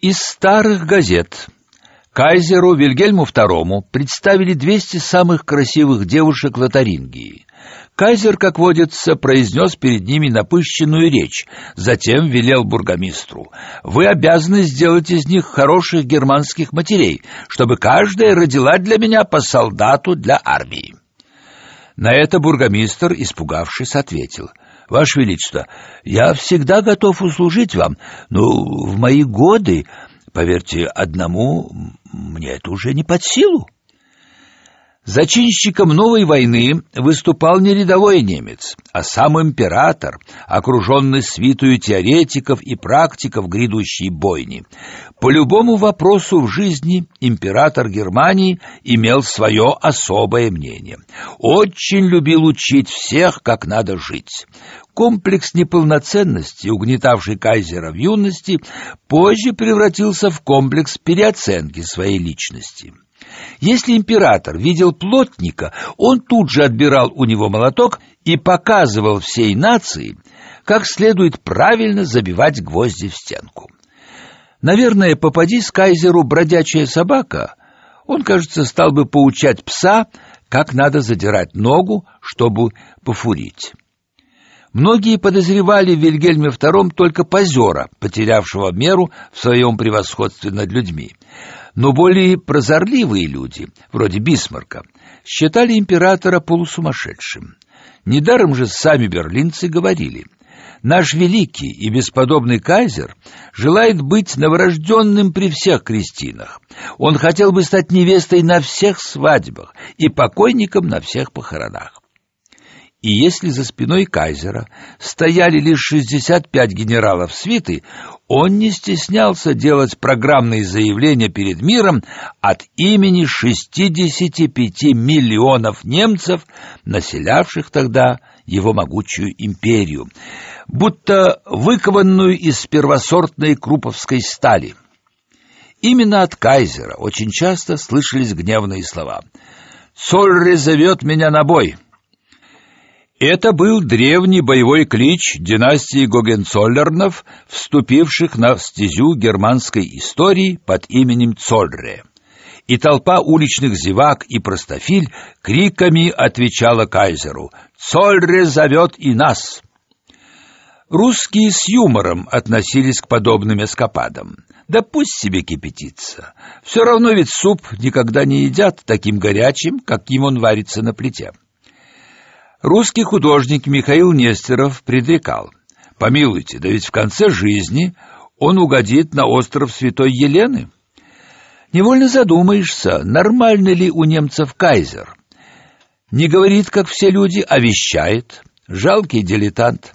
Из старых газет кайзеру Вильгельму II представили 200 самых красивых девушек Лотарингии. Кайзер, как водится, произнес перед ними напыщенную речь, затем велел бургомистру: "Вы обязаны сделать из них хороших германских матерей, чтобы каждая родила для меня по солдату для армии". На это бургомистр, испугавшись, ответил: Ваше Величество, я всегда готов услужить вам, но в мои годы, поверьте, одному мне это уже не под силу. Зачинщиком новой войны выступал не рядовой немец, а сам император, окруженный свитою теоретиков и практиков грядущей бойни. По любому вопросу в жизни император Германии имел свое особое мнение. Очень любил учить всех, как надо жить. Комплекс неполноценности, угнетавший кайзера в юности, позже превратился в комплекс переоценки своей личности. Если император видел плотника, он тут же отбирал у него молоток и показывал всей нации, как следует правильно забивать гвозди в стенку. Наверное, попадись кайзеру бродячая собака, он, кажется, стал бы поучать пса, как надо задирать ногу, чтобы пофурить. Многие подозревали в Вильгельме II только позера, потерявшего меру в своем превосходстве над людьми но более прозорливые люди, вроде Бисмарка, считали императора полусумасшедшим. Недаром же сами берлинцы говорили: наш великий и бесподобный кайзер желает быть новорожденным при всех крестинах. Он хотел бы стать невестой на всех свадьбах и покойником на всех похоронах. И если за спиной кайзера стояли лишь 65 генералов свиты, он не стеснялся делать программные заявления перед миром от имени 65 миллионов немцев, населявших тогда его могучую империю, будто выкованную из первосортной круповской стали. Именно от кайзера очень часто слышались гневные слова: "Сольре зовет меня на бой". Это был древний боевой клич династии Гогенцоллернов, вступивших на стезю германской истории под именем Цольре. И толпа уличных зевак и простофиль криками отвечала кайзеру: "Цольре зовет и нас!" Русские с юмором относились к подобным эскападам. Да пусть себе кипятится. Все равно ведь суп никогда не едят таким горячим, каким он варится на плите. Русский художник Михаил Нестеров предрекал: "Помилуйте, да ведь в конце жизни он угодит на остров Святой Елены". Невольно задумаешься, нормальный ли у немцев кайзер. Не говорит, как все люди, а вещает. Жалкий дилетант.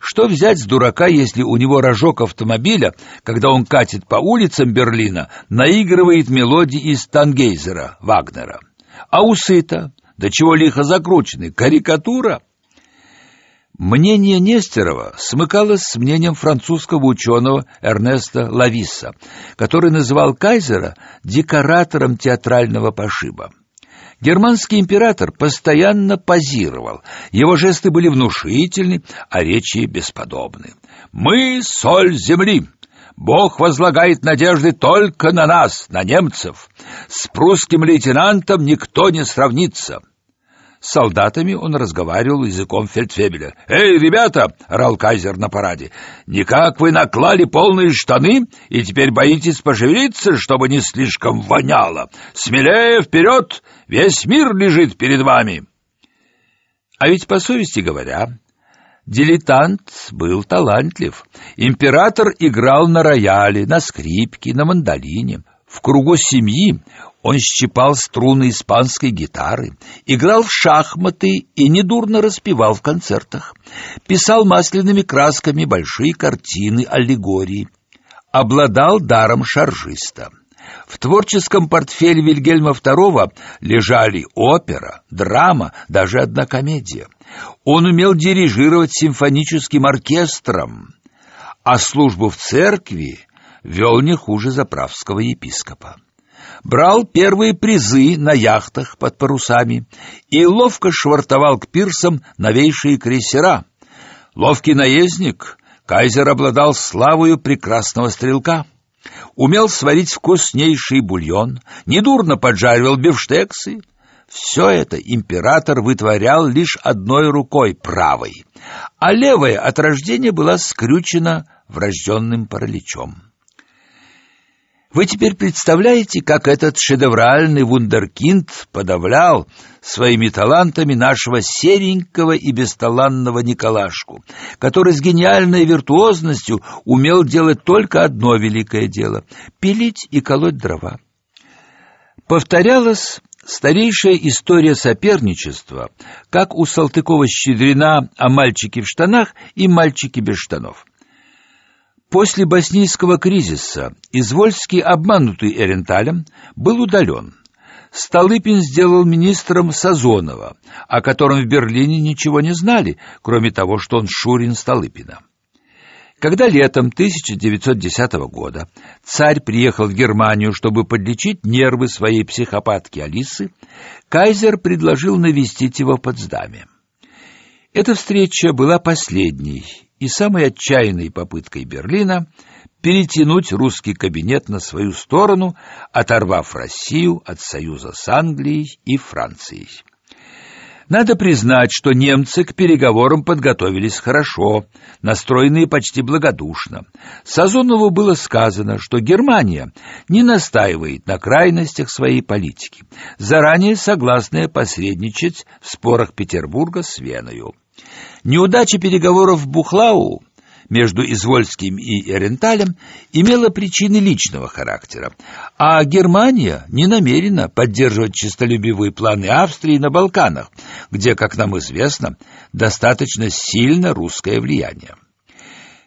Что взять с дурака, если у него рожок автомобиля, когда он катит по улицам Берлина, наигрывает мелодии из Тангейзера Вагнера? А усы-то да чего лихо закручены? Карикатура? Мнение Нестерова смыкалось с мнением французского ученого Эрнеста Лависса, который называл кайзера декоратором театрального пошиба. Германский император постоянно позировал. Его жесты были внушительны, а речи бесподобны. Мы соль земли. Бог возлагает надежды только на нас, на немцев. С прусским лейтенантом никто не сравнится. С солдатами он разговаривал языком фельдфебеля. «Эй, ребята!» — орал кайзер на параде. «Никак вы наклали полные штаны и теперь боитесь пошевелиться, чтобы не слишком воняло. Смелее вперед! Весь мир лежит перед вами!» А ведь, по совести говоря, дилетант был талантлив. Император играл на рояле, на скрипке, на мандолине. В кругу семьи он щипал струны испанской гитары, играл в шахматы и недурно распевал в концертах, писал масляными красками большие картины, аллегории, обладал даром шаржиста. В творческом портфеле Вильгельма II лежали опера, драма, даже одна комедия. Он умел дирижировать симфоническим оркестром, а службу в церкви вел не хуже заправского епископа брал первые призы на яхтах под парусами и ловко швартовал к пирсам новейшие крейсера. Ловкий наездник, кайзер обладал славою прекрасного стрелка. умел сварить вкуснейший бульон, недурно поджаривал бифштексы. Все это император вытворял лишь одной рукой, правой, а левая от рождения была скрючена врожденным параличом. Вы теперь представляете, как этот шедевральный вундеркинд подавлял своими талантами нашего серенького и бесталанного Николашку, который с гениальной виртуозностью умел делать только одно великое дело — пилить и колоть дрова. Повторялась старейшая история соперничества, как у Салтыкова-Щедрина о мальчике в штанах и мальчике без штанов. После боснийского кризиса Извольский, обманутый Эренталем, был удален. Столыпин сделал министром Сазонова, о котором в Берлине ничего не знали, кроме того, что он Шурин Столыпина. Когда летом 1910 года царь приехал в Германию, чтобы подлечить нервы своей психопатки Алисы, кайзер предложил навестить его в Потсдаме. Эта встреча была последней и самой отчаянной попыткой Берлина перетянуть русский кабинет на свою сторону, оторвав Россию от союза с Англией и Францией. Надо признать, что немцы к переговорам подготовились хорошо, настроенные почти благодушно. Сазонову было сказано, что Германия не настаивает на крайностях своей политики, заранее согласная посредничать в спорах Петербурга с Веною. Неудача переговоров в Бухлау между Извольским и Эренталем имела причины личного характера, а Германия не намерена поддерживать честолюбивые планы Австрии на Балканах, где, как нам известно, достаточно сильно русское влияние.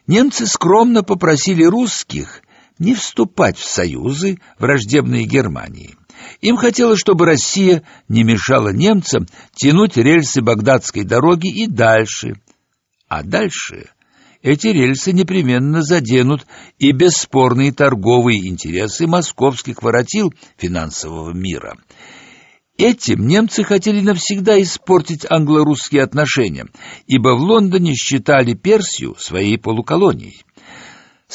Немцы скромно попросили русских не вступать в союзы, враждебные Германии. Им хотелось, чтобы Россия не мешала немцам тянуть рельсы Багдадской дороги и дальше. А дальше эти рельсы непременно заденут и бесспорные торговые интересы московских воротил финансового мира. Этим немцы хотели навсегда испортить англо-русские отношения, ибо в Лондоне считали Персию своей полуколонией.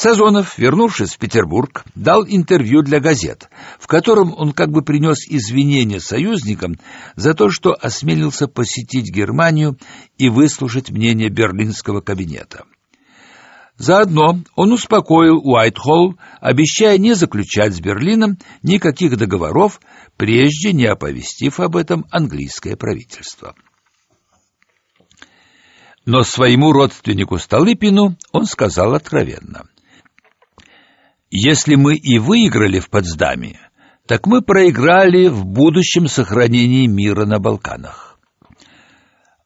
Сазонов, вернувшись в Петербург, дал интервью для газет, в котором он как бы принес извинения союзникам за то, что осмелился посетить Германию и выслушать мнение берлинского кабинета. Заодно он успокоил Уайтхолл, обещая не заключать с Берлином никаких договоров, прежде не оповестив об этом английское правительство. Но своему родственнику Столыпину он сказал откровенно — если мы и выиграли в Потсдаме, так мы проиграли в будущем сохранении мира на Балканах.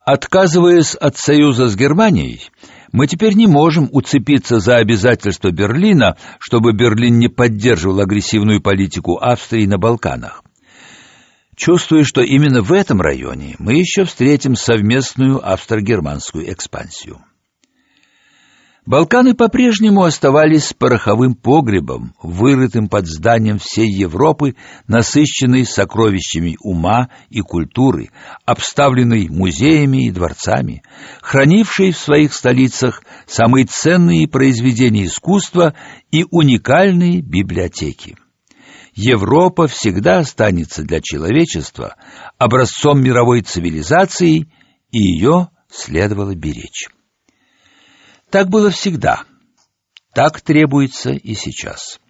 Отказываясь от союза с Германией, мы теперь не можем уцепиться за обязательства Берлина, чтобы Берлин не поддерживал агрессивную политику Австрии на Балканах. Чувствую, что именно в этом районе мы еще встретим совместную австро-германскую экспансию. Балканы по-прежнему оставались пороховым погребом, вырытым под зданием всей Европы, насыщенной сокровищами ума и культуры, обставленной музеями и дворцами, хранившей в своих столицах самые ценные произведения искусства и уникальные библиотеки. Европа всегда останется для человечества образцом мировой цивилизации, и ее следовало беречь. Так было всегда. Так требуется и сейчас.